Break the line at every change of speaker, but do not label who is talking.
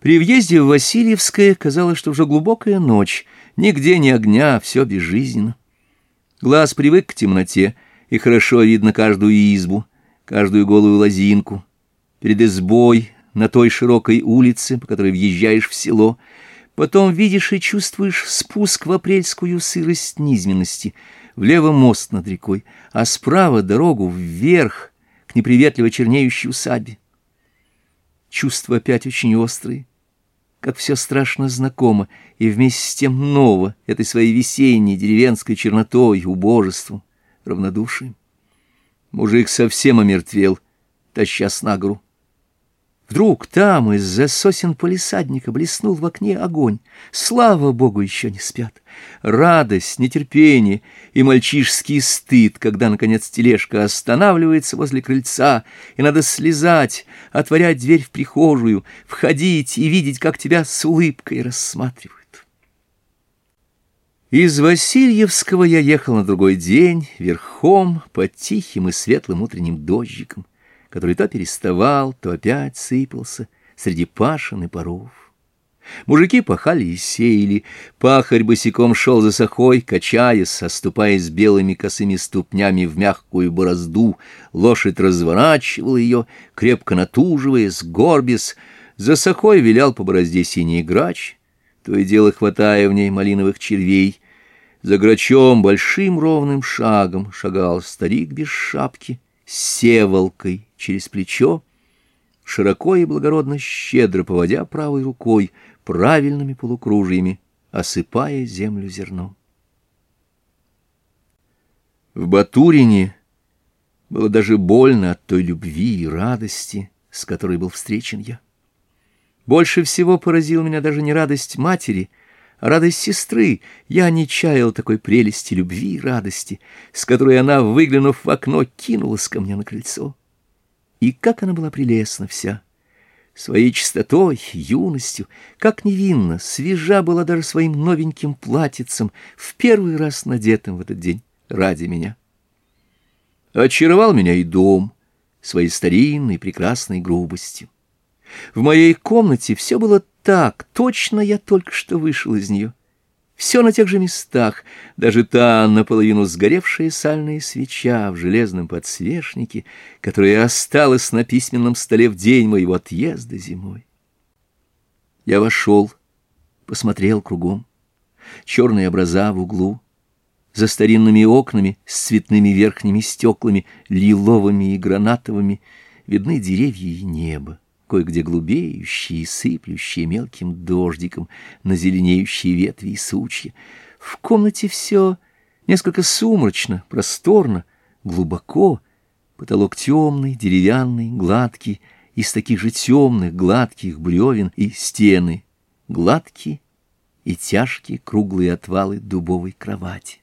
При въезде в Васильевское казалось, что уже глубокая ночь, нигде ни огня, все безжизненно. Глаз привык к темноте, и хорошо видно каждую избу, каждую голую лозинку. Перед избой, на той широкой улице, по которой въезжаешь в село, потом видишь и чувствуешь спуск в апрельскую сырость низменности, влево мост над рекой, а справа дорогу вверх к неприветливо чернеющей усадьбе. Чувства опять очень острые. Как все страшно знакомо и вместе с тем ново этой своей весенней деревенской чернотой, убожеством, равнодушием. Мужик совсем омертвел, таща с нагру. Вдруг там из-за сосен полисадника блеснул в окне огонь. Слава богу, еще не спят. Радость, нетерпение и мальчишский стыд, когда, наконец, тележка останавливается возле крыльца, и надо слезать, отворять дверь в прихожую, входить и видеть, как тебя с улыбкой рассматривают. Из Васильевского я ехал на другой день, верхом, под тихим и светлым утренним дождиком который то переставал, то опять сыпался среди пашин и паров. Мужики пахали и сеяли, пахарь босиком шел за сахой, качаясь, оступаясь белыми косыми ступнями в мягкую борозду, лошадь разворачивала ее, крепко натуживаясь, горбис, за сахой вилял по борозде синий грач, то и дело хватая в ней малиновых червей. За грачом большим ровным шагом шагал старик без шапки, севалкой через плечо, широко и благородно щедро поводя правой рукой правильными полукружиями, осыпая землю зерном. В Батурине было даже больно от той любви и радости, с которой был встречен я. Больше всего поразила меня даже не радость матери — радость сестры, я не чаял такой прелести любви и радости, с которой она, выглянув в окно, кинулась ко мне на крыльцо. И как она была прелестна вся! Своей чистотой, юностью, как невинно, свежа была даже своим новеньким платьицем, в первый раз надетым в этот день ради меня. Очаровал меня и дом своей старинной прекрасной грубостью. В моей комнате все было так, точно я только что вышел из нее. Все на тех же местах, даже та наполовину сгоревшая сальная свеча в железном подсвечнике, которая осталась на письменном столе в день моего отъезда зимой. Я вошел, посмотрел кругом. Черные образа в углу, за старинными окнами с цветными верхними стеклами, лиловыми и гранатовыми, видны деревья и небо кое-где глубеющие и сыплющие мелким дождиком на зеленеющие ветви и сучья. В комнате все несколько сумрачно, просторно, глубоко. Потолок темный, деревянный, гладкий, из таких же темных, гладких бревен и стены, гладкие и тяжкие круглые отвалы дубовой кровати.